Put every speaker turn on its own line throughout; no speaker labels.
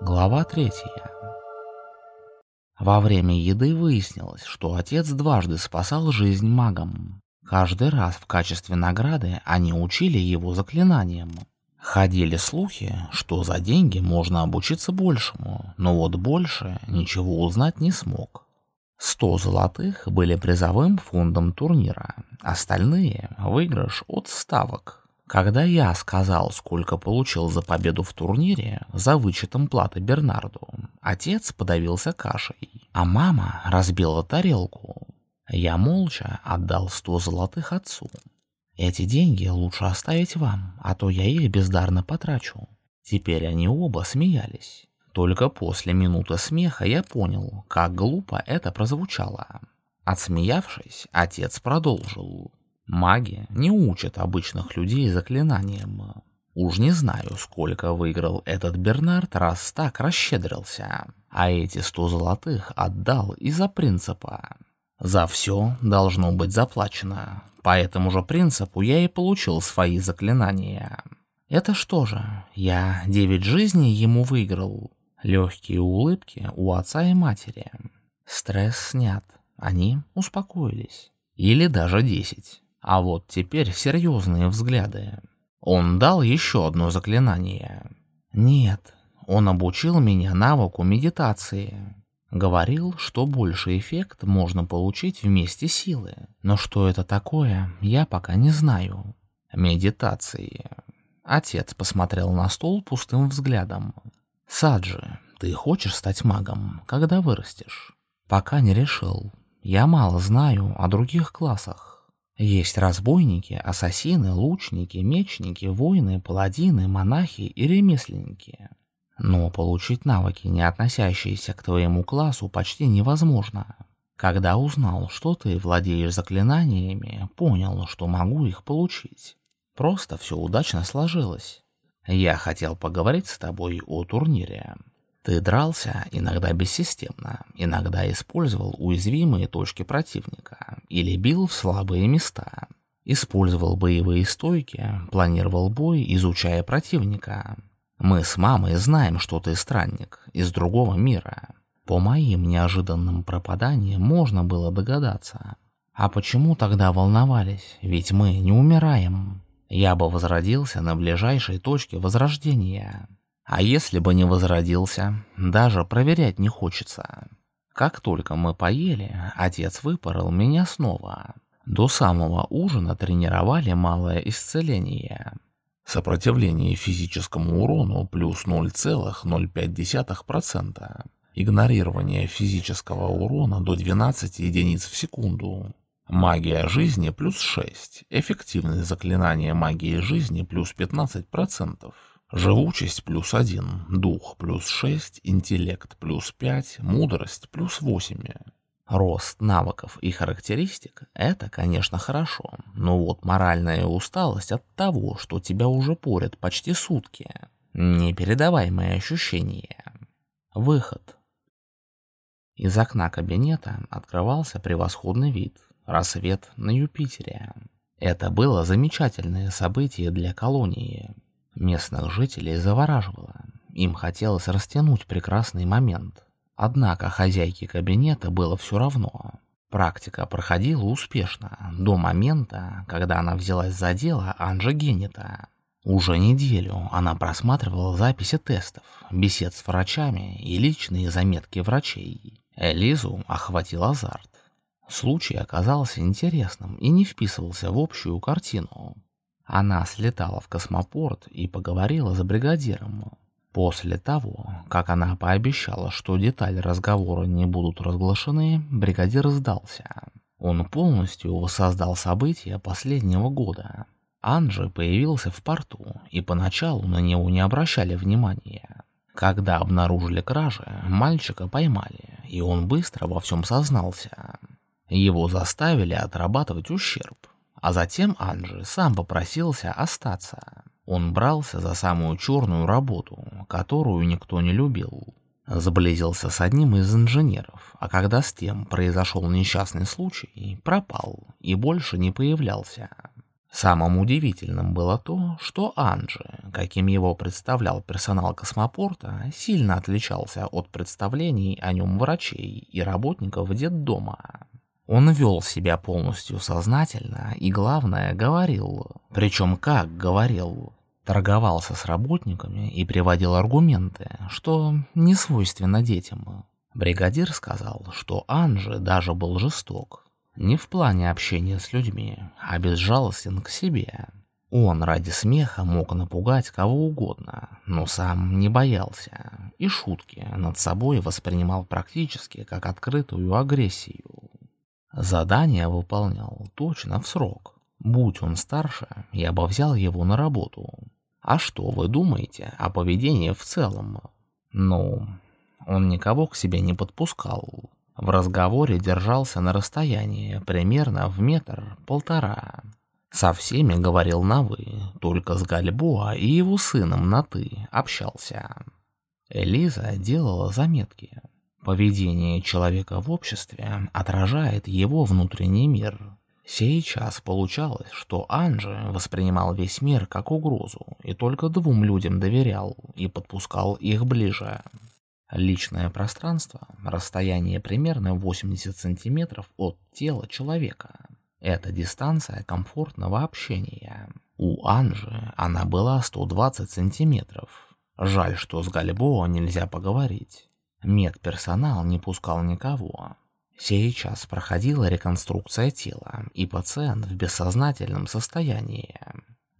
Глава третья. Во время еды выяснилось, что отец дважды спасал жизнь магам. Каждый раз в качестве награды они учили его заклинаниям. Ходили слухи, что за деньги можно обучиться большему, но вот больше ничего узнать не смог. Сто золотых были призовым фондом турнира, остальные – выигрыш от ставок. Когда я сказал, сколько получил за победу в турнире, за вычетом платы Бернарду, отец подавился кашей, а мама разбила тарелку. Я молча отдал сто золотых отцу. Эти деньги лучше оставить вам, а то я их бездарно потрачу. Теперь они оба смеялись. Только после минуты смеха я понял, как глупо это прозвучало. Отсмеявшись, отец продолжил. Маги не учат обычных людей заклинаниям. Уж не знаю, сколько выиграл этот Бернард, раз так расщедрился. А эти сто золотых отдал из-за принципа. За все должно быть заплачено. По этому же принципу я и получил свои заклинания. Это что же, я девять жизней ему выиграл? Легкие улыбки у отца и матери. Стресс снят. Они успокоились. Или даже десять. А вот теперь серьезные взгляды. Он дал еще одно заклинание. Нет, он обучил меня навыку медитации. Говорил, что больший эффект можно получить вместе силы. Но что это такое, я пока не знаю. Медитации. Отец посмотрел на стол пустым взглядом. Саджи, ты хочешь стать магом, когда вырастешь? Пока не решил. Я мало знаю о других классах. Есть разбойники, ассасины, лучники, мечники, воины, паладины, монахи и ремесленники. Но получить навыки, не относящиеся к твоему классу, почти невозможно. Когда узнал, что ты владеешь заклинаниями, понял, что могу их получить. Просто все удачно сложилось. Я хотел поговорить с тобой о турнире. Ты дрался иногда бессистемно, иногда использовал уязвимые точки противника или бил в слабые места. Использовал боевые стойки, планировал бой, изучая противника. Мы с мамой знаем, что ты странник из другого мира. По моим неожиданным пропаданиям можно было догадаться. А почему тогда волновались? Ведь мы не умираем. Я бы возродился на ближайшей точке возрождения. А если бы не возродился, даже проверять не хочется. Как только мы поели, отец выпорол меня снова. До самого ужина тренировали малое исцеление. Сопротивление физическому урону плюс 0,05%. Игнорирование физического урона до 12 единиц в секунду. Магия жизни плюс 6. Эффективность заклинания магии жизни плюс 15%. Живучесть плюс один, дух плюс шесть, интеллект плюс пять, мудрость плюс восемь. Рост навыков и характеристик – это, конечно, хорошо, но вот моральная усталость от того, что тебя уже порят почти сутки – непередаваемое ощущение. Выход. Из окна кабинета открывался превосходный вид – рассвет на Юпитере. Это было замечательное событие для колонии – Местных жителей завораживало. Им хотелось растянуть прекрасный момент. Однако хозяйке кабинета было все равно. Практика проходила успешно, до момента, когда она взялась за дело Анжи Генета. Уже неделю она просматривала записи тестов, бесед с врачами и личные заметки врачей. Элизу охватил азарт. Случай оказался интересным и не вписывался в общую картину. Она слетала в космопорт и поговорила с бригадиром. После того, как она пообещала, что детали разговора не будут разглашены, бригадир сдался. Он полностью воссоздал события последнего года. Анджи появился в порту, и поначалу на него не обращали внимания. Когда обнаружили кражи, мальчика поймали, и он быстро во всем сознался. Его заставили отрабатывать ущерб, а затем Анджи сам попросился остаться. Он брался за самую черную работу, которую никто не любил. Сблизился с одним из инженеров, а когда с тем произошел несчастный случай, пропал и больше не появлялся. Самым удивительным было то, что Анджи, каким его представлял персонал космопорта, сильно отличался от представлений о нем врачей и работников детдома. Он вел себя полностью сознательно и, главное, говорил, причем как говорил, торговался с работниками и приводил аргументы, что не свойственно детям. Бригадир сказал, что Анджи даже был жесток, не в плане общения с людьми, а безжалостен к себе. Он ради смеха мог напугать кого угодно, но сам не боялся, и шутки над собой воспринимал практически как открытую агрессию. Задание выполнял точно в срок. Будь он старше, я бы взял его на работу. А что вы думаете о поведении в целом? Ну, он никого к себе не подпускал, в разговоре держался на расстоянии, примерно в метр-полтора. Со всеми говорил на «вы», только с Гальбоа и его сыном на «ты» общался. Элиза делала заметки. Поведение человека в обществе отражает его внутренний мир. Сейчас получалось, что Анджи воспринимал весь мир как угрозу и только двум людям доверял и подпускал их ближе. Личное пространство – расстояние примерно 80 сантиметров от тела человека. Это дистанция комфортного общения. У Анжи она была 120 сантиметров. Жаль, что с Гальбоа нельзя поговорить. Медперсонал не пускал никого. Сейчас проходила реконструкция тела, и пациент в бессознательном состоянии.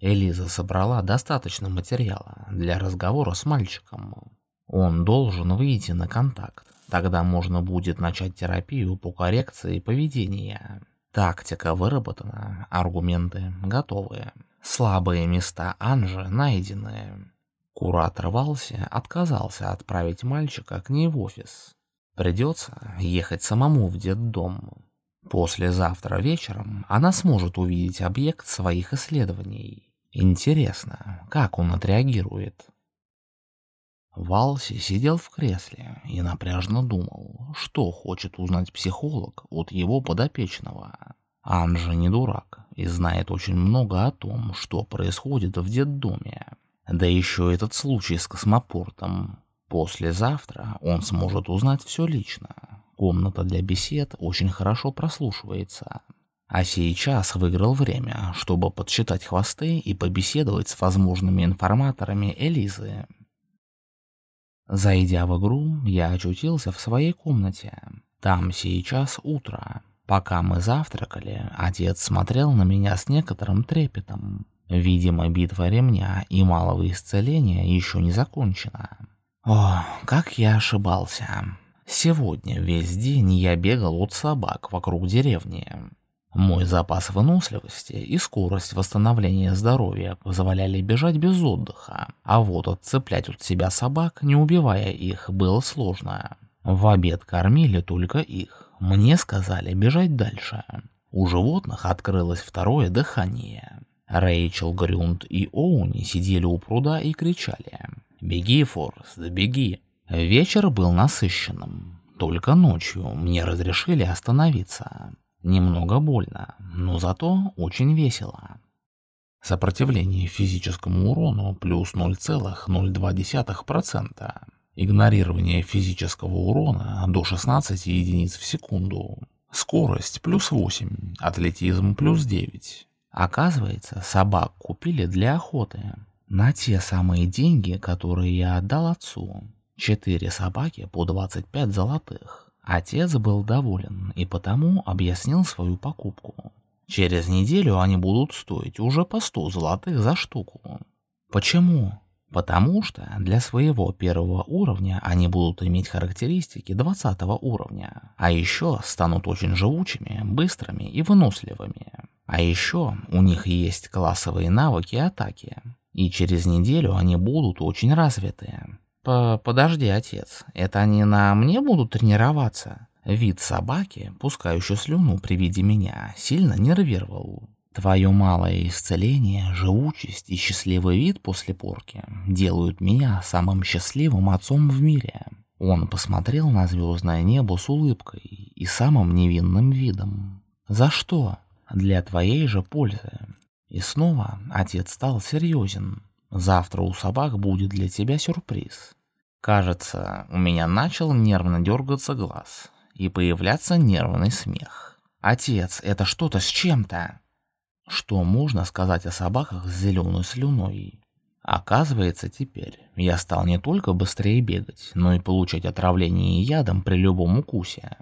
Элиза собрала достаточно материала для разговора с мальчиком. Он должен выйти на контакт. Тогда можно будет начать терапию по коррекции поведения. Тактика выработана, аргументы готовы. Слабые места Анжи найдены. Куратор Валси отказался отправить мальчика к ней в офис. Придется ехать самому в детдом. Послезавтра вечером она сможет увидеть объект своих исследований. Интересно, как он отреагирует. Валси сидел в кресле и напряжно думал, что хочет узнать психолог от его подопечного. Анжа не дурак и знает очень много о том, что происходит в детдоме. Да еще этот случай с космопортом. Послезавтра он сможет узнать все лично. Комната для бесед очень хорошо прослушивается. А сейчас выиграл время, чтобы подсчитать хвосты и побеседовать с возможными информаторами Элизы. Зайдя в игру, я очутился в своей комнате. Там сейчас утро. Пока мы завтракали, отец смотрел на меня с некоторым трепетом. Видимо, битва ремня и малого исцеления еще не закончена. О, как я ошибался. Сегодня весь день я бегал от собак вокруг деревни. Мой запас выносливости и скорость восстановления здоровья позволяли бежать без отдыха, а вот отцеплять от себя собак, не убивая их, было сложно. В обед кормили только их. Мне сказали бежать дальше. У животных открылось второе дыхание. Рэйчел, Грюнд и Оуни сидели у пруда и кричали «Беги, Форест, беги!». Вечер был насыщенным. Только ночью мне разрешили остановиться. Немного больно, но зато очень весело. Сопротивление физическому урону плюс 0,02%. Игнорирование физического урона до 16 единиц в секунду. Скорость плюс 8, атлетизм плюс 9. Оказывается, собак купили для охоты. На те самые деньги, которые я отдал отцу. Четыре собаки по 25 золотых. Отец был доволен и потому объяснил свою покупку. Через неделю они будут стоить уже по 100 золотых за штуку. Почему? Потому что для своего первого уровня они будут иметь характеристики 20 уровня, а еще станут очень живучими, быстрыми и выносливыми. А еще у них есть классовые навыки атаки, и через неделю они будут очень развитые. По «Подожди, отец, это они на мне будут тренироваться?» Вид собаки, пускающей слюну при виде меня, сильно нервировал. Твое малое исцеление, живучесть и счастливый вид после порки делают меня самым счастливым отцом в мире. Он посмотрел на звездное небо с улыбкой и самым невинным видом. За что? Для твоей же пользы. И снова отец стал серьезен. Завтра у собак будет для тебя сюрприз. Кажется, у меня начал нервно дергаться глаз и появляться нервный смех. Отец, это что-то с чем-то. Что можно сказать о собаках с зеленой слюной? Оказывается, теперь я стал не только быстрее бегать, но и получать отравление ядом при любом укусе.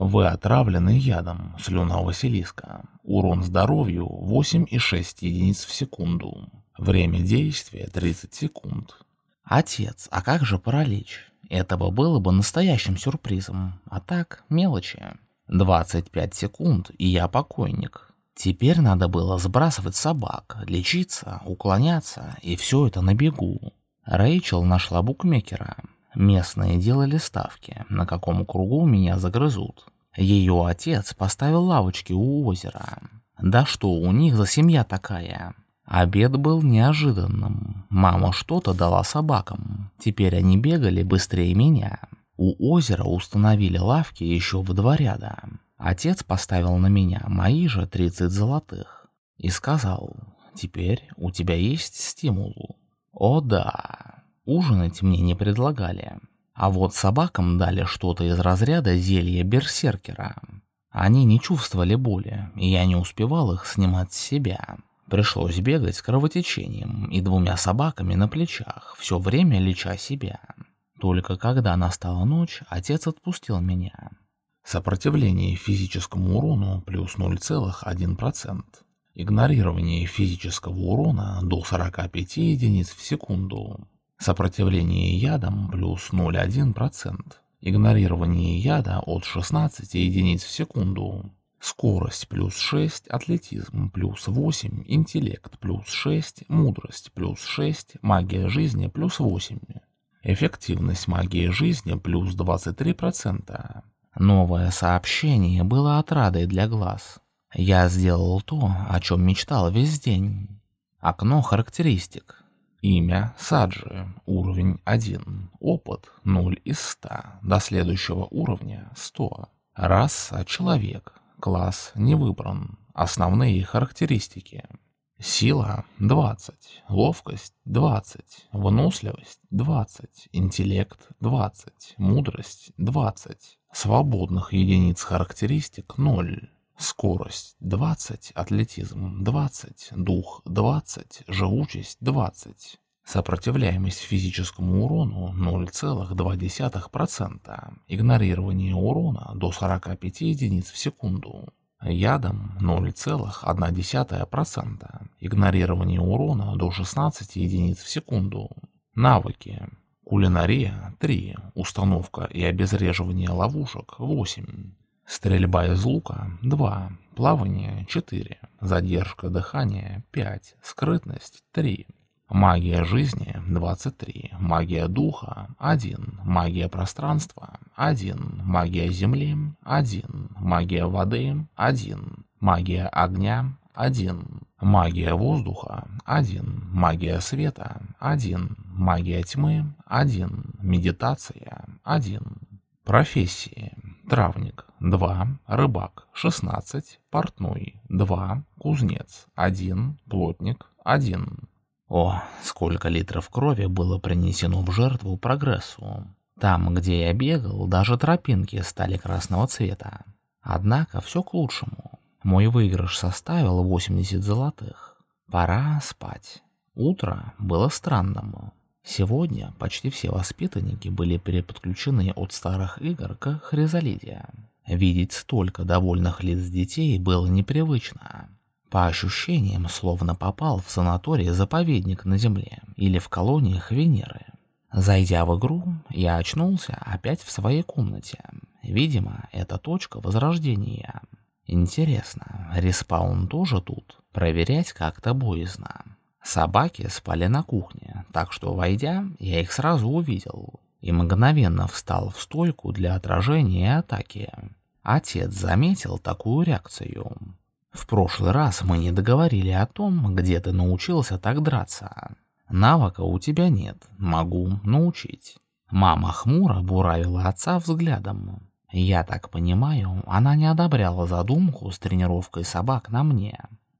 Вы отравлены ядом, слюна Василиска. Урон здоровью 8,6 единиц в секунду. Время действия 30 секунд. Отец, а как же паралич? Этого было бы настоящим сюрпризом. А так, мелочи. 25 секунд, и я покойник. Теперь надо было сбрасывать собак, лечиться, уклоняться, и все это на бегу. Рэйчел нашла букмекера. Местные делали ставки, на каком кругу меня загрызут. Ее отец поставил лавочки у озера. Да что у них за семья такая? Обед был неожиданным. Мама что-то дала собакам. Теперь они бегали быстрее меня. У озера установили лавки еще в два ряда. Отец поставил на меня мои же 30 золотых и сказал, «Теперь у тебя есть стимул». О да, ужинать мне не предлагали. А вот собакам дали что-то из разряда зелья берсеркера. Они не чувствовали боли, и я не успевал их снимать с себя. Пришлось бегать с кровотечением и двумя собаками на плечах, все время леча себя. Только когда настала ночь, отец отпустил меня. Сопротивление физическому урону плюс 0,1%. Игнорирование физического урона до 45 единиц в секунду. Сопротивление ядом плюс 0,1%. Игнорирование яда от 16 единиц в секунду. Скорость плюс 6, атлетизм плюс 8, интеллект плюс 6, мудрость плюс 6, магия жизни плюс 8. Эффективность магии жизни плюс 23%. Новое сообщение было отрадой для глаз. Я сделал то, о чем мечтал весь день. Окно характеристик. Имя Саджи, уровень 1, опыт 0 из 100, до следующего уровня 100. Раса человек, класс не выбран, основные характеристики. Сила 20, ловкость 20, выносливость 20, интеллект 20, мудрость 20, Свободных единиц характеристик 0. Скорость 20, атлетизм 20, дух 20, живучесть 20. Сопротивляемость физическому урону 0,2%. Игнорирование урона до 45 единиц в секунду. Ядом 0,1%. Игнорирование урона до 16 единиц в секунду. Навыки. Кулинария – 3. Установка и обезвреживание ловушек – 8. Стрельба из лука – 2. Плавание – 4. Задержка дыхания – 5. Скрытность – 3. Магия жизни – 23. Магия духа – 1. Магия пространства – 1. Магия земли – 1. Магия воды – 1. Магия огня 1. Магия воздуха 1. Магия света 1. Магия тьмы 1. Медитация 1. Профессии. Травник 2. Рыбак 16. Портной 2. Кузнец 1. Плотник 1. О, сколько литров крови было принесено в жертву прогрессу. Там, где я бегал, даже тропинки стали красного цвета. Однако все к лучшему. Мой выигрыш составил 80 золотых. Пора спать. Утро было странным. Сегодня почти все воспитанники были переподключены от старых игр к Хризалиде. Видеть столько довольных лиц детей было непривычно. По ощущениям, словно попал в санаторий-заповедник на Земле или в колониях Венеры. Зайдя в игру, я очнулся опять в своей комнате. Видимо, это точка возрождения. Интересно, респаун тоже тут? Проверять как-то боязно. Собаки спали на кухне, так что, войдя, я их сразу увидел и мгновенно встал в стойку для отражения атаки. Отец заметил такую реакцию. В прошлый раз мы не договорили о том, где ты научился так драться. Навыка у тебя нет, могу научить. Мама хмуро буравила отца взглядом. Я так понимаю, она не одобряла задумку с тренировкой собак на мне.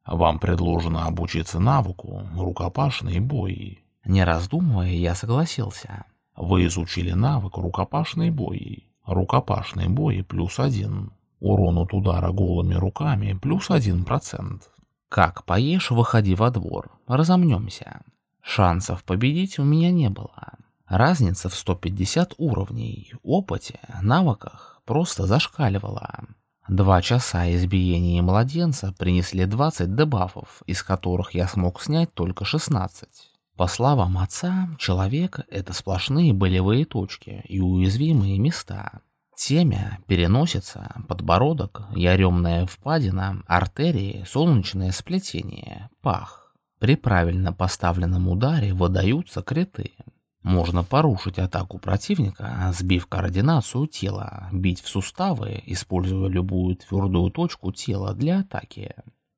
Вам предложено обучиться навыку рукопашный бой.
Не раздумывая, я согласился.
Вы изучили навык рукопашный бой. Рукопашный бой плюс один. Урон от удара голыми руками плюс один процент.
Как поешь, выходи во двор, разомнемся. Шансов победить у меня не было. Разница в 150 уровней, опыте, навыках просто зашкаливала. Два часа избиения младенца принесли 20 дебафов, из которых я смог снять только 16. По словам отца, человек — это сплошные болевые точки и уязвимые места. Темя, переносица, подбородок, яремная впадина, артерии, солнечное сплетение, пах. При правильно поставленном ударе выдаются криты. Можно порушить атаку противника, сбив координацию тела, бить в суставы, используя любую твердую точку тела для атаки.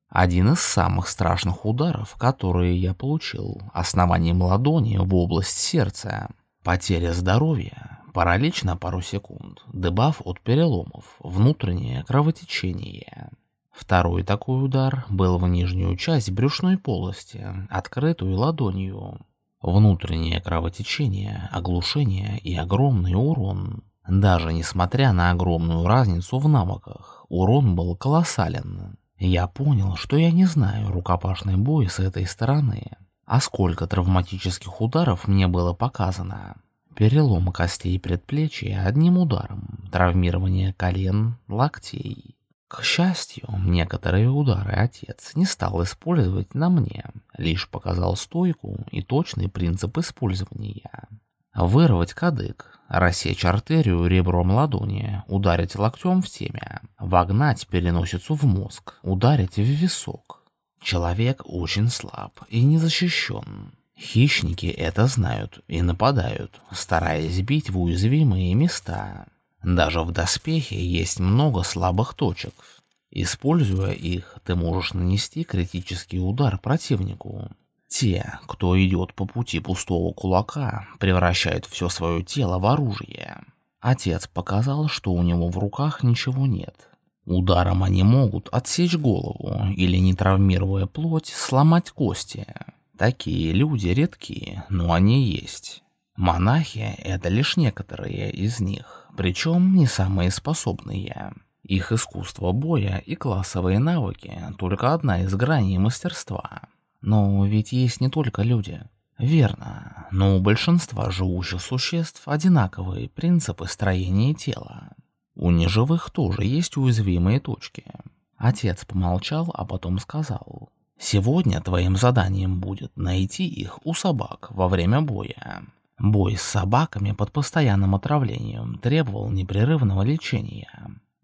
Один из самых страшных ударов, которые я получил, основанием ладони в область сердца. Потеря здоровья, паралич на пару секунд, дебаф от переломов, внутреннее кровотечение. Второй такой удар был в нижнюю часть брюшной полости, открытую ладонью. Внутреннее кровотечение, оглушение и огромный урон. Даже несмотря на огромную разницу в навыках, урон был колоссален. Я понял, что я не знаю рукопашный бой с этой стороны. А сколько травматических ударов мне было показано? Перелом костей предплечья одним ударом, травмирование колен, локтей. К счастью, некоторые удары отец не стал использовать на мне, лишь показал стойку и точный принцип использования. Вырвать кадык, рассечь артерию ребром ладони, ударить локтем в темя, вогнать переносицу в мозг, ударить в висок. Человек очень слаб и не защищен. Хищники это знают и нападают, стараясь бить в уязвимые места. Даже в доспехе есть много слабых точек. Используя их, ты можешь нанести критический удар противнику. Те, кто идет по пути пустого кулака, превращают все свое тело в оружие. Отец показал, что у него в руках ничего нет. Ударом они могут отсечь голову или, не травмируя плоть, сломать кости. Такие люди редкие, но они есть. Монахи — это лишь некоторые из них причем не самые способные. Их искусство боя и классовые навыки – только одна из граней мастерства. Но ведь есть не только люди. Верно, но у большинства живущих существ одинаковые принципы строения тела. У неживых тоже есть уязвимые точки. Отец помолчал, а потом сказал. Сегодня твоим заданием будет найти их у собак во время боя. Бой с собаками под постоянным отравлением требовал непрерывного лечения.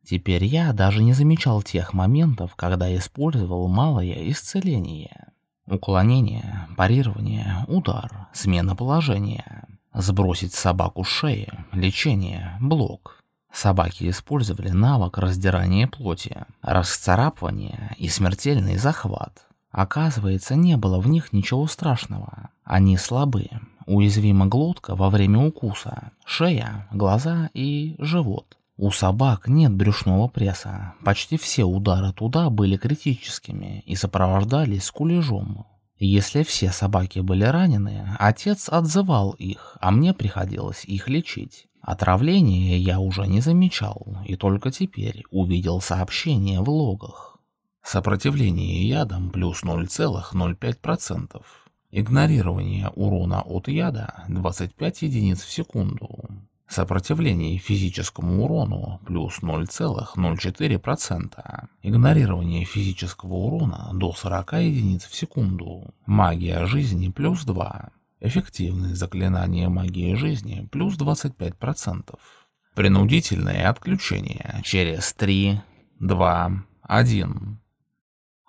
Теперь я даже не замечал тех моментов, когда использовал малое исцеление. Уклонение, парирование, удар, смена положения. Сбросить собаку с шеи, лечение, блок. Собаки использовали навык раздирания плоти, расцарапывания и смертельный захват. Оказывается, не было в них ничего страшного. Они слабые, Уязвима глотка во время укуса, шея, глаза и живот. У собак нет брюшного пресса. Почти все удары туда были критическими и сопровождались скулежом. Если все собаки были ранены, отец отзывал их, а мне приходилось их лечить. Отравление я уже не замечал, и только теперь увидел сообщение в логах.
Сопротивление ядом плюс 0,05%. Игнорирование урона от яда 25 единиц в секунду. Сопротивление физическому урону плюс 0,04%. Игнорирование физического урона до 40 единиц в секунду. Магия жизни плюс 2. Эффективность заклинания магии жизни плюс 25%. Принудительное отключение через 3, 2, 1.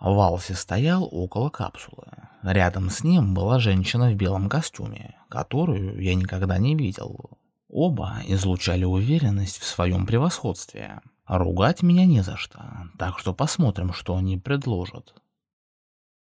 Валси стоял около капсулы. Рядом с ним была женщина в белом костюме, которую я никогда не видел. Оба излучали уверенность в своем превосходстве. Ругать меня не за что, так что посмотрим, что они предложат.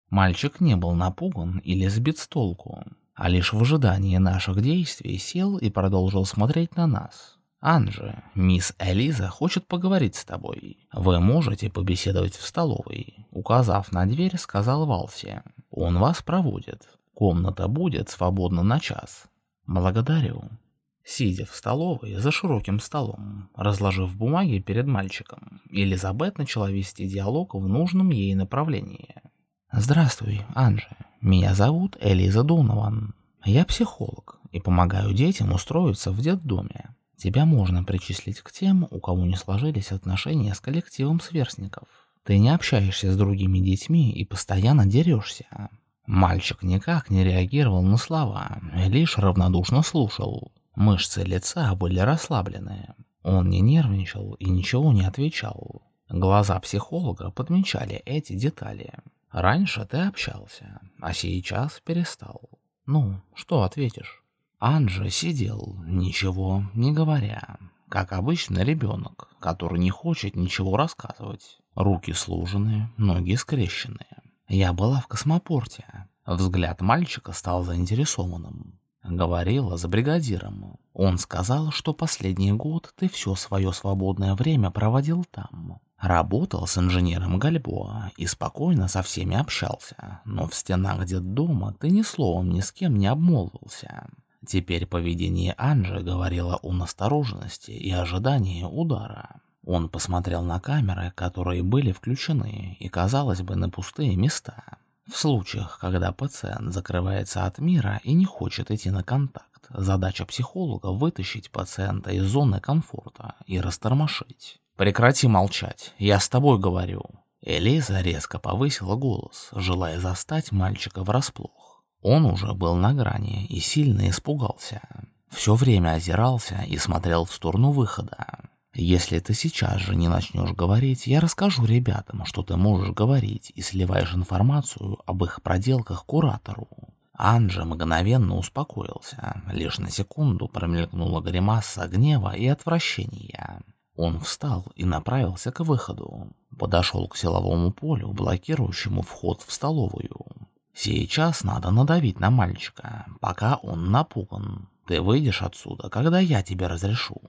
Мальчик не был напуган или сбит с толку, а лишь в ожидании наших действий сел и продолжил смотреть на нас. Анже, мисс Элиза хочет поговорить с тобой. Вы можете побеседовать в столовой. Указав на дверь, сказал Валси. Он вас проводит. Комната будет свободна на час. Благодарю. Сидя в столовой за широким столом, разложив бумаги перед мальчиком, Елизабет начала вести диалог в нужном ей направлении. «Здравствуй, Анже. Меня зовут Элиза Донован. Я психолог и помогаю детям устроиться в детдоме. Тебя можно причислить к тем, у кого не сложились отношения с коллективом сверстников. Ты не общаешься с другими детьми и постоянно дерешься. Мальчик никак не реагировал на слова, лишь равнодушно слушал. Мышцы лица были расслаблены. Он не нервничал и ничего не отвечал. Глаза психолога подмечали эти детали. Раньше ты общался, а сейчас перестал. Ну, что ответишь? Анджи сидел, ничего не говоря, как обычно ребенок, который не хочет ничего рассказывать. Руки служенные, ноги скрещенные. Я была в космопорте. Взгляд мальчика стал заинтересованным. Говорила с бригадиром. Он сказал, что последний год ты все свое свободное время проводил там. Работал с инженером Гальбоа и спокойно со всеми общался, но в стенах дома ты ни словом ни с кем не обмолвился. Теперь поведение Анжи говорило о настороженности и ожидании удара. Он посмотрел на камеры, которые были включены, и, казалось бы, на пустые места. В случаях, когда пациент закрывается от мира и не хочет идти на контакт, задача психолога вытащить пациента из зоны комфорта и растормошить. «Прекрати молчать, я с тобой говорю». Элиза резко повысила голос, желая застать мальчика врасплох. Он уже был на грани и сильно испугался. Все время озирался и смотрел в сторону выхода. Если ты сейчас же не начнешь говорить, я расскажу ребятам, что ты можешь говорить и сливаешь информацию об их проделках куратору. Анджа мгновенно успокоился. Лишь на секунду промелькнула гримаса гнева и отвращения. Он встал и направился к выходу. Подошел к силовому полю, блокирующему вход в столовую. Сейчас надо надавить на мальчика, пока он напуган. Ты выйдешь отсюда, когда я тебе разрешу.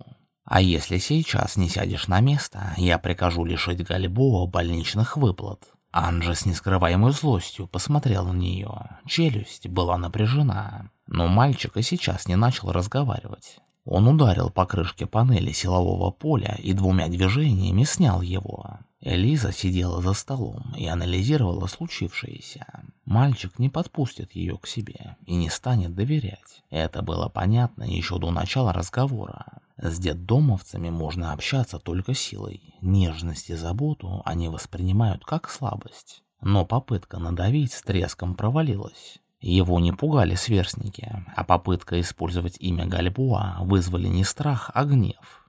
А если сейчас не сядешь на место, я прикажу лишить Гальбоа больничных выплат. Анжа с нескрываемой злостью посмотрел на нее. Челюсть была напряжена, но мальчик и сейчас не начал разговаривать. Он ударил по крышке панели силового поля и двумя движениями снял его. Элиза сидела за столом и анализировала случившееся. Мальчик не подпустит ее к себе и не станет доверять. Это было понятно еще до начала разговора. С детдомовцами можно общаться только силой. Нежность и заботу они воспринимают как слабость. Но попытка надавить с треском провалилась. Его не пугали сверстники, а попытка использовать имя Гальбуа вызвали не страх, а гнев.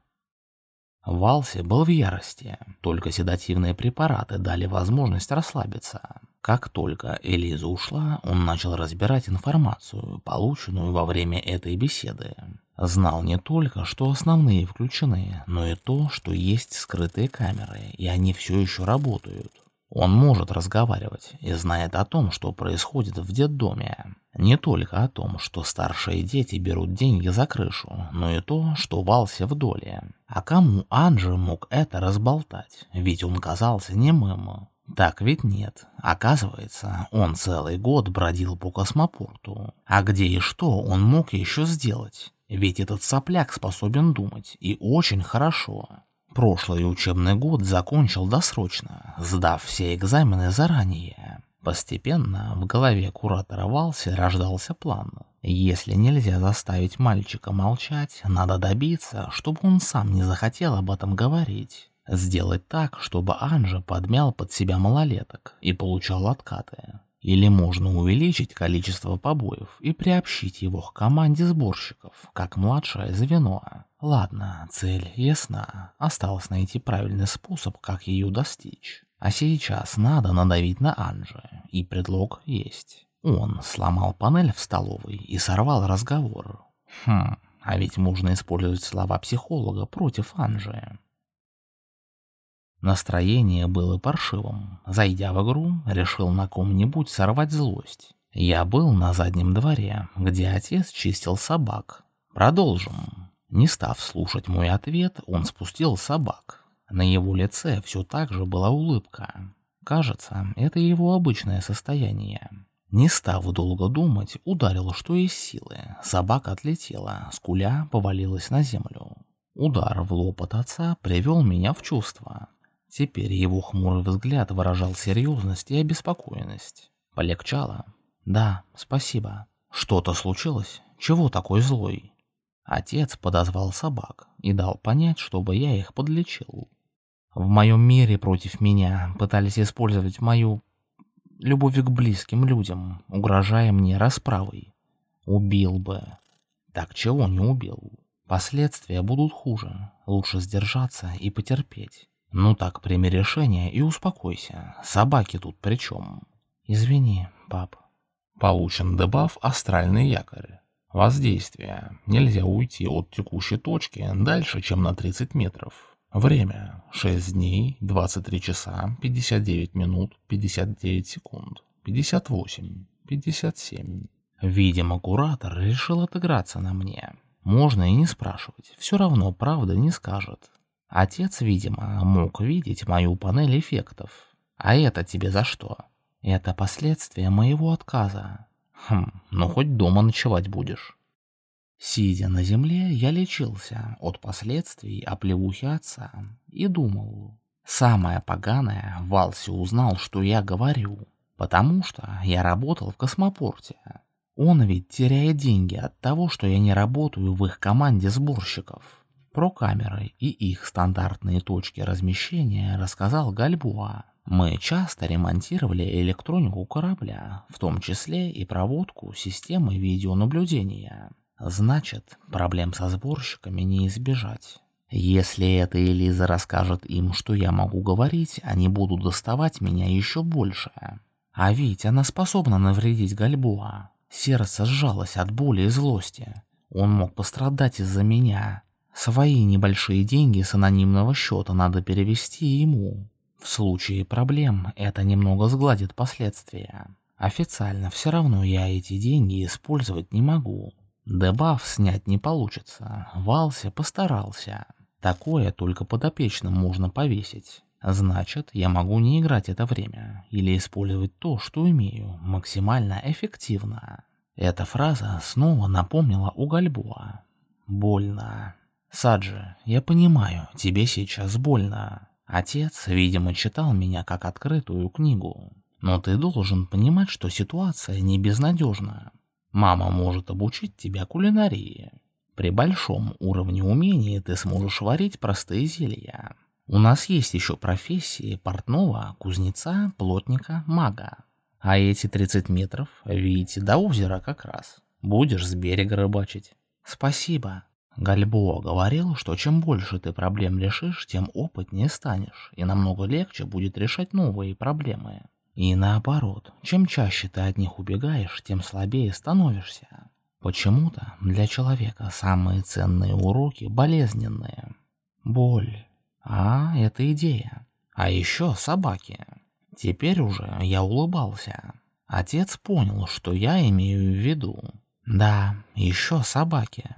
Валси был в ярости, только седативные препараты дали возможность расслабиться. Как только Элиза ушла, он начал разбирать информацию, полученную во время этой беседы. Знал не только, что основные включены, но и то, что есть скрытые камеры, и они все еще работают. Он может разговаривать и знает о том, что происходит в детдоме. Не только о том, что старшие дети берут деньги за крышу, но и то, что Валсе в доле. А кому Анджи мог это разболтать? Ведь он казался немым. Так ведь нет. Оказывается, он целый год бродил по космопорту. А где и что он мог еще сделать? Ведь этот сопляк способен думать, и очень хорошо. Прошлый учебный год закончил досрочно, сдав все экзамены заранее. Постепенно в голове куратора Валси рождался план. Если нельзя заставить мальчика молчать, надо добиться, чтобы он сам не захотел об этом говорить. Сделать так, чтобы Анжа подмял под себя малолеток и получал откаты. Или можно увеличить количество побоев и приобщить его к команде сборщиков, как младшее звено. Ладно, цель ясна. Осталось найти правильный способ, как ее достичь. А сейчас надо надавить на Анжи, и предлог есть. Он сломал панель в столовой и сорвал разговор. Хм, а ведь можно использовать слова психолога против Анжи. Настроение было паршивым. Зайдя в игру, решил на ком-нибудь сорвать злость. Я был на заднем дворе, где отец чистил собак. Продолжим. Не став слушать мой ответ, он спустил собак. На его лице все так же была улыбка. Кажется, это его обычное состояние. Не став долго думать, ударил что из силы. Собака отлетела, скуля повалилась на землю. Удар в лоб от отца привел меня в чувство. Теперь его хмурый взгляд выражал серьезность и обеспокоенность. Полегчало? Да, спасибо. Что-то случилось? Чего такой злой? Отец подозвал собак и дал понять, чтобы я их подлечил. В моем мире против меня пытались использовать мою любовь к близким людям, угрожая мне расправой. Убил бы. Так чего не убил? Последствия будут хуже. Лучше сдержаться и потерпеть. Ну так, прими решение и успокойся. Собаки тут при чем? Извини, пап.
Получен дебаф «Астральный якорь». Воздействие. Нельзя уйти от текущей точки дальше, чем на 30 метров. Время 6 дней, 23 часа, 59 минут, 59 секунд, 58, 57.
Видимо, куратор решил отыграться на мне. Можно и не спрашивать, все равно правда не скажет. Отец, видимо, мог видеть мою панель эффектов. А это тебе за что? Это последствия моего отказа. Хм, ну хоть дома ночевать будешь. Сидя на земле, я лечился от последствий оплеухи отца и думал. Самое поганое, Валси узнал, что я говорю, потому что я работал в космопорте. Он ведь теряет деньги от того, что я не работаю в их команде сборщиков. Про камеры и их стандартные точки размещения рассказал Гальбуа. Мы часто ремонтировали электронику корабля, в том числе и проводку системы видеонаблюдения. Значит, проблем со сборщиками не избежать. Если эта Элиза расскажет им, что я могу говорить, они будут доставать меня еще больше. А ведь она способна навредить Гальбуа. Сердце сжалось от боли и злости. Он мог пострадать из-за меня. Свои небольшие деньги с анонимного счета надо перевести ему. В случае проблем это немного сгладит последствия. Официально все равно я эти деньги использовать не могу. Дебаф снять не получится. Вался постарался. Такое только подопечным можно повесить. Значит, я могу не играть это время или использовать то, что умею, максимально эффективно. Эта фраза снова напомнила у Гальбуа. Больно. Саджи, я понимаю, тебе сейчас больно. Отец, видимо, читал меня как открытую книгу. Но ты должен понимать, что ситуация не безнадежна. Мама может обучить тебя кулинарии. При большом уровне умения ты сможешь варить простые зелья. У нас есть еще профессии портного, кузнеца, плотника, мага. А эти 30 метров, видите, до озера как раз. Будешь с берега рыбачить. Спасибо. Гальбоа говорил, что чем больше ты проблем решишь, тем опытнее станешь, и намного легче будет решать новые проблемы. И наоборот, чем чаще ты от них убегаешь, тем слабее становишься. Почему-то для человека самые ценные уроки болезненные. Боль. А, это идея. А еще собаки. Теперь уже я улыбался. Отец понял, что я имею в виду. Да, еще собаки.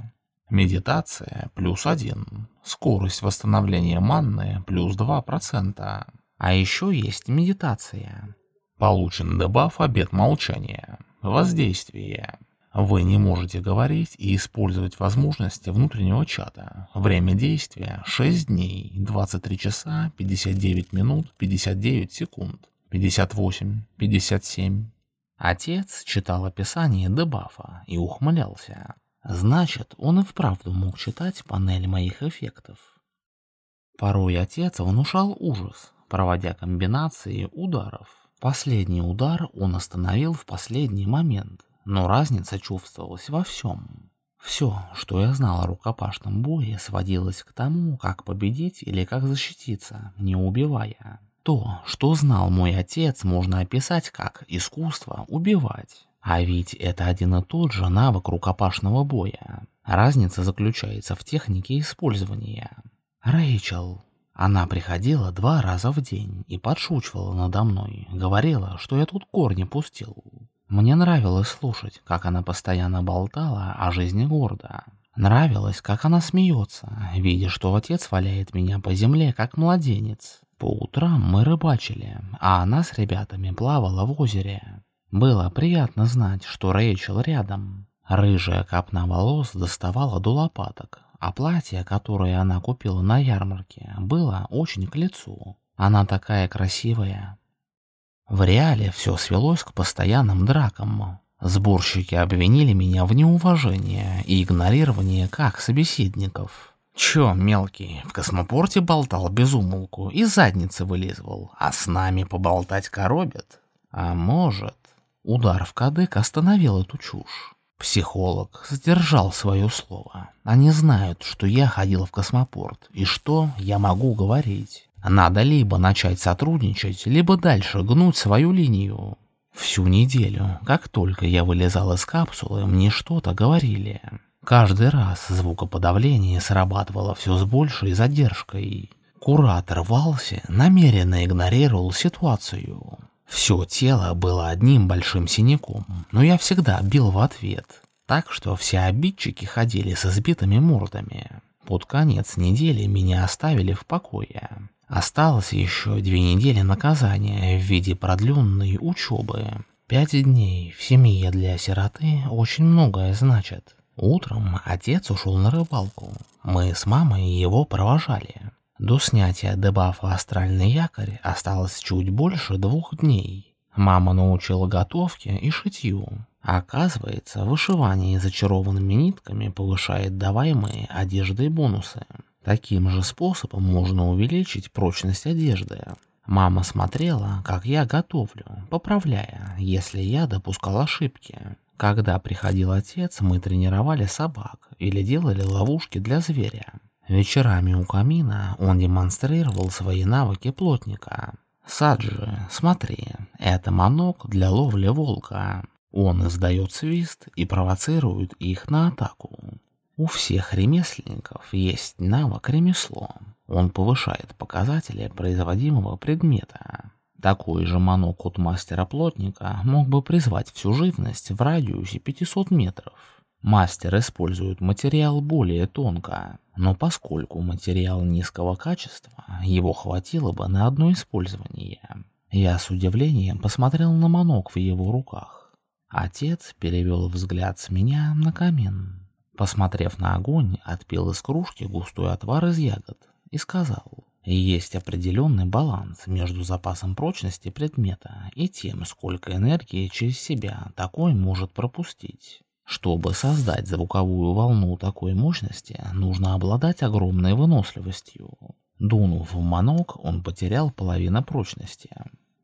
Медитация плюс один. Скорость восстановления манны плюс два процента.
А еще есть медитация.
Получен дебаф «Обет молчания». Воздействие. Вы не можете говорить и использовать возможности внутреннего чата. Время действия 6 дней, 23 часа, 59 минут, 59 секунд, 58, 57.
Отец читал описание дебафа и ухмылялся. Значит, он и вправду мог читать панель моих эффектов. Порой отец внушал ужас, проводя комбинации ударов. Последний удар он остановил в последний момент, но разница чувствовалась во всем. Все, что я знал о рукопашном бое, сводилось к тому, как победить или как защититься, не убивая. То, что знал мой отец, можно описать как искусство убивать. А ведь это один и тот же навык рукопашного боя. Разница заключается в технике использования. Рэйчел, она приходила два раза в день и подшучивала надо мной, говорила, что я тут корни пустил. Мне нравилось слушать, как она постоянно болтала о жизни города. Нравилось, как она смеется, видя, что отец валяет меня по земле, как младенец. По утрам мы рыбачили, а она с ребятами плавала в озере. Было приятно знать, что Рэйчел рядом. Рыжая копна волос доставала до лопаток, а платье, которое она купила на ярмарке, было очень к лицу. Она такая красивая. В реале все свелось к постоянным дракам. Сборщики обвинили меня в неуважении и игнорировании как собеседников. Чё, мелкий, в космопорте болтал без умолку и задницы вылизывал, а с нами поболтать коробят? А может... Удар в кадык остановил эту чушь. Психолог сдержал свое слово. Они знают, что я ходил в космопорт, и что я могу говорить. Надо либо начать сотрудничать, либо дальше гнуть свою линию. Всю неделю, как только я вылезал из капсулы, мне что-то говорили. Каждый раз звукоподавление срабатывало все с большей задержкой. Куратор рвался, намеренно игнорировал ситуацию. Все тело было одним большим синяком, но я всегда бил в ответ. Так что все обидчики ходили с избитыми мордами. Под конец недели меня оставили в покое. Осталось еще две недели наказания в виде продленной учебы. Пять дней в семье для сироты очень многое значит. Утром отец ушел на рыбалку. Мы с мамой его провожали. До снятия дебафа «Астральный якорь» осталось чуть больше двух дней. Мама научила готовке и шитью. Оказывается, вышивание зачарованными нитками повышает даваемые одеждой бонусы. Таким же способом можно увеличить прочность одежды. Мама смотрела, как я готовлю, поправляя, если я допускал ошибки. Когда приходил отец, мы тренировали собак или делали ловушки для зверя. Вечерами у камина он демонстрировал свои навыки плотника. Саджи, смотри, это манок для ловли волка. Он издает свист и провоцирует их на атаку. У всех ремесленников есть навык ремесло. Он повышает показатели производимого предмета. Такой же манок от мастера-плотника мог бы призвать всю живность в радиусе 500 метров. Мастер использует материал более тонко, но поскольку материал низкого качества, его хватило бы на одно использование. Я с удивлением посмотрел на манок в его руках. Отец перевел взгляд с меня на камин. Посмотрев на огонь, отпил из кружки густой отвар из ягод и сказал, есть определенный баланс между запасом прочности предмета и тем, сколько энергии через себя такой может пропустить. Чтобы создать звуковую волну такой мощности, нужно обладать огромной выносливостью. Дунув в манок, он потерял половину прочности.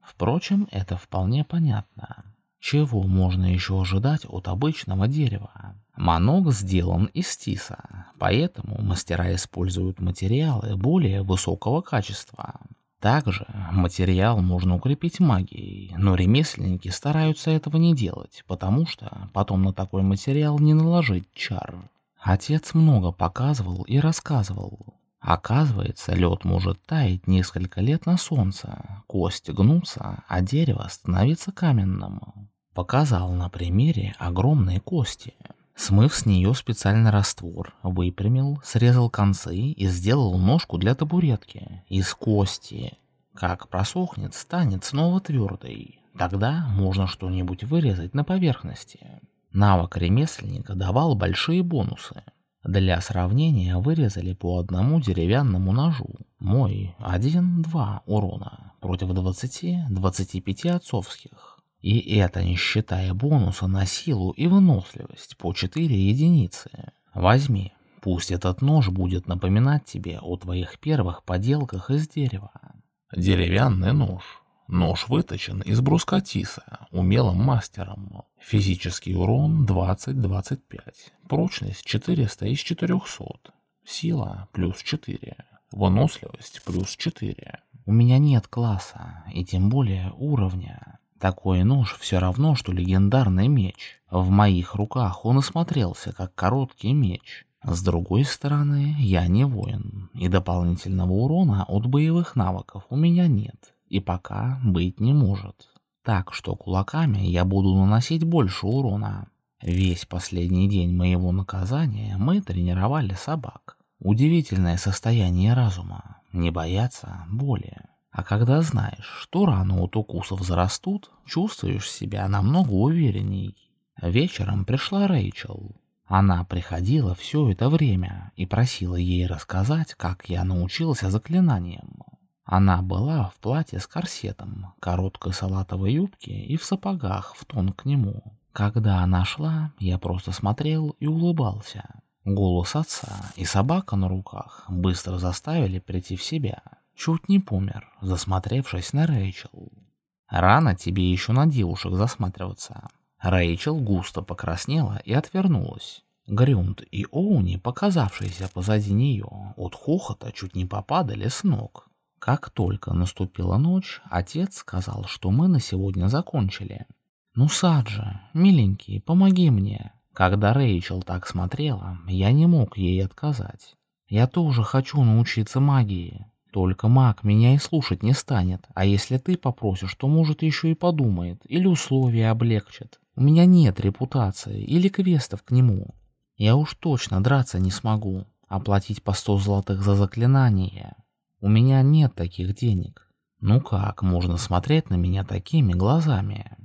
Впрочем, это вполне понятно. Чего можно еще ожидать от обычного дерева? Манок сделан из тиса, поэтому мастера используют материалы более высокого качества. Также материал можно укрепить магией, но ремесленники стараются этого не делать, потому что потом на такой материал не наложить чар. Отец много показывал и рассказывал. Оказывается, лед может таять несколько лет на солнце, кости гнутся, а дерево становится каменным. Показал на примере огромные кости – Смыв с нее специальный раствор, выпрямил, срезал концы и сделал ножку для табуретки из кости. Как просохнет, станет снова твердой. Тогда можно что-нибудь вырезать на поверхности. Навык ремесленника давал большие бонусы. Для сравнения вырезали по одному деревянному ножу. Мой 1-2 урона против 20-25 отцовских. И это не считая бонуса на силу и выносливость по 4 единицы. Возьми, пусть этот нож будет напоминать тебе о твоих первых поделках из дерева.
Деревянный нож. Нож выточен из бруска тиса, умелым мастером. Физический урон 20-25. Прочность 400 из 400. Сила плюс 4. Выносливость плюс 4.
У меня нет класса, и тем более уровня. Такой нож все равно, что легендарный меч. В моих руках он осмотрелся, как короткий меч. С другой стороны, я не воин, и дополнительного урона от боевых навыков у меня нет, и пока быть не может. Так что кулаками я буду наносить больше урона. Весь последний день моего наказания мы тренировали собак. Удивительное состояние разума. Не бояться боли. А когда знаешь, что раны от укусов зарастут, чувствуешь себя намного уверенней. Вечером пришла Рэйчел. Она приходила все это время и просила ей рассказать, как я научился заклинаниям. Она была в платье с корсетом, короткой салатовой юбке и в сапогах в тон к нему. Когда она шла, я просто смотрел и улыбался. Голос отца и собака на руках быстро заставили прийти в себя. Чуть не помер, засмотревшись на Рэйчел. Рано тебе еще на девушек засматриваться. Рэйчел густо покраснела и отвернулась. Грюнд и Оуни, показавшиеся позади нее, от хохота чуть не попадали с ног. Как только наступила ночь, отец сказал, что мы на сегодня закончили. «Ну, Саджа, миленький, помоги мне». Когда Рэйчел так смотрела, я не мог ей отказать. Я тоже хочу научиться магии. Только маг меня и слушать не станет, а если ты попросишь, то может еще и подумает, или условия облегчит. У меня нет репутации или квестов к нему. Я уж точно драться не смогу, оплатить по сто золотых за заклинание. У меня нет таких денег. Ну как можно смотреть на меня такими глазами?»